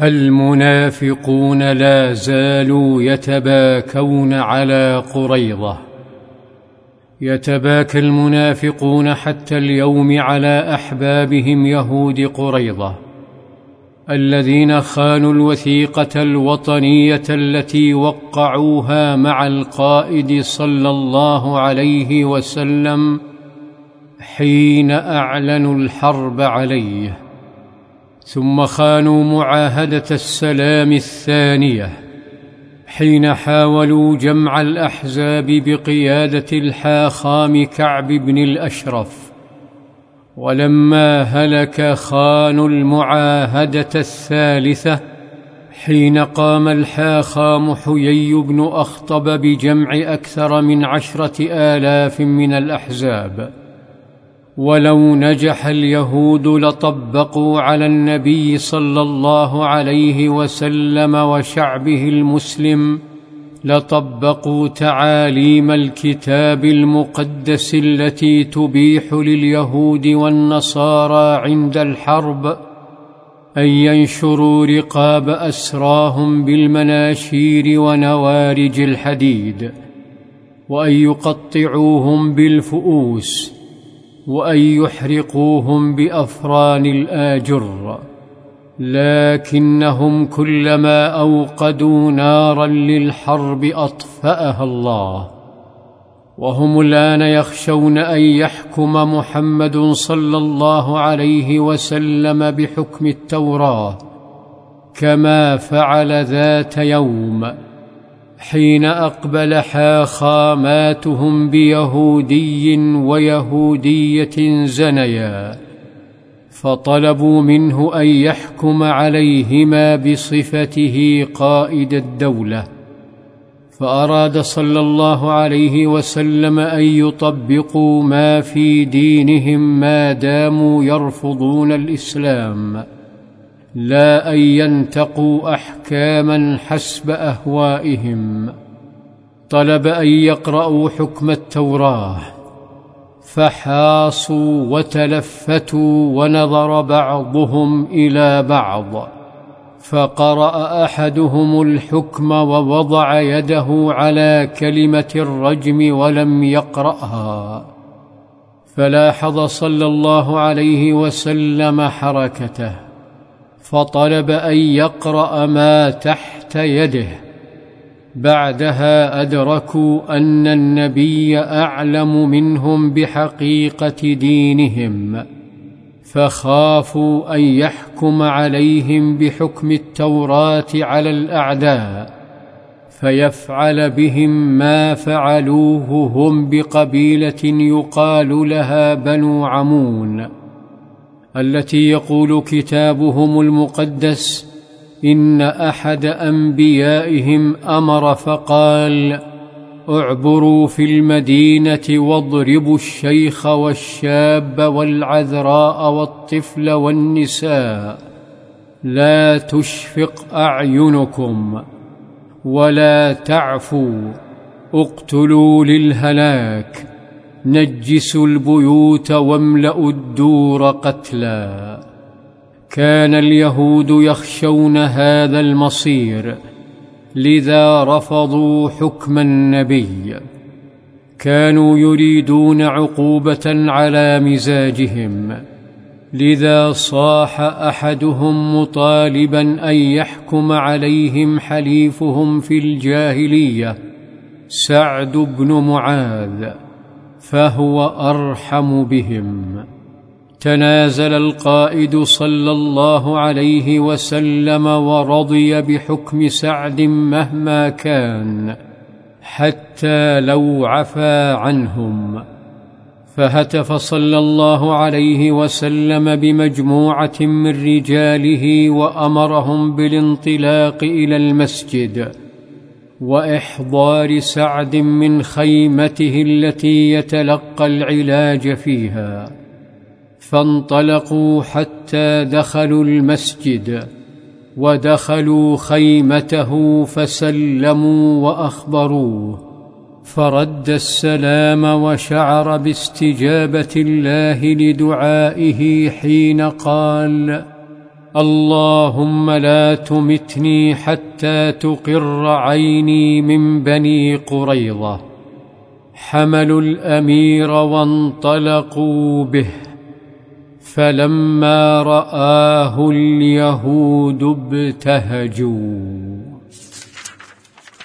المنافقون لا زالوا يتباكون على قريضه يتباكى المنافقون حتى اليوم على أحبابهم يهود قريضه الذين خانوا الوثيقة الوطنية التي وقعوها مع القائد صلى الله عليه وسلم حين أعلنوا الحرب عليه. ثم خانوا معاهدة السلام الثانية حين حاولوا جمع الأحزاب بقيادة الحاخام كعب بن الأشرف. ولما هلك خانوا المعاهدة الثالثة حين قام الحاخام حيي بن أخطب بجمع أكثر من عشرة آلاف من الأحزاب. ولو نجح اليهود لطبقوا على النبي صلى الله عليه وسلم وشعبه المسلم لطبقوا تعاليم الكتاب المقدس التي تبيح لليهود والنصارى عند الحرب أن ينشروا رقاب أسراهم بالمناشير ونوارج الحديد وأن يقطعوهم بالفؤوس وأن يحرقوهم بأفران الآجر لكنهم كلما أوقدوا نارا للحرب أطفأها الله. وهم الآن يخشون أن يحكم محمد صلى الله عليه وسلم بحكم التوراة كما فعل ذات يوم. حين اقبل حاخاماتهم بيهودي ويهودية زنيا فطلبوا منه أن يحكم عليهما بصفته قائد الدولة. فأراد صلى الله عليه وسلم أن يطبقوا ما في دينهم ما داموا يرفضون الإسلام. لا أن ينتقوا أحكاما حسب أهوائهم. طلب أن يقرأوا حكم التوراة. فحاصوا وتلفتوا ونظر بعضهم إلى بعض. فقرأ أحدهم الحكم ووضع يده على كلمة الرجم ولم يقرأها. فلاحظ صلى الله عليه وسلم حركته. فطلب أن يقرأ ما تحت يده. بعدها أدركوا أن النبي أعلم منهم بحقيقة دينهم فخافوا أن يحكم عليهم بحكم التوراة على الأعداء فيفعل بهم ما فعلوه هم بقبيلة يقال لها بنو عمون. التي يقول كتابهم المقدس إن أحد أنبيائهم أمر فقال اعبروا في المدينة واضربوا الشيخ والشاب والعذراء والطفل والنساء لا تشفق أعينكم ولا تعفوا اقتلوا للهلاك. نجسوا البيوت واملأوا الدور قتلا. كان اليهود يخشون هذا المصير لذا رفضوا حكم النبي. كانوا يريدون عقوبة على مزاجهم. لذا صاح أحدهم مطالبا أن يحكم عليهم حليفهم في الجاهلية سعد بن معاذ. فهو أرحم بهم. تنازل القائد صلى الله عليه وسلم ورضي بحكم سعد مهما كان حتى لو عفا عنهم. فهتف صلى الله عليه وسلم بمجموعة من رجاله وأمرهم بالانطلاق إلى المسجد. وإحضار سعد من خيمته التي يتلقى العلاج فيها. فانطلقوا حتى دخلوا المسجد ودخلوا خيمته فسلموا وأخبروه. فرد السلام وشعر باستجابة الله لدعائه حين قال اللهم لا تمتني حتى تقر عيني من بني قريظة. حملوا الأمير وانطلقوا به. فلما رآه اليهود ابتهجوا.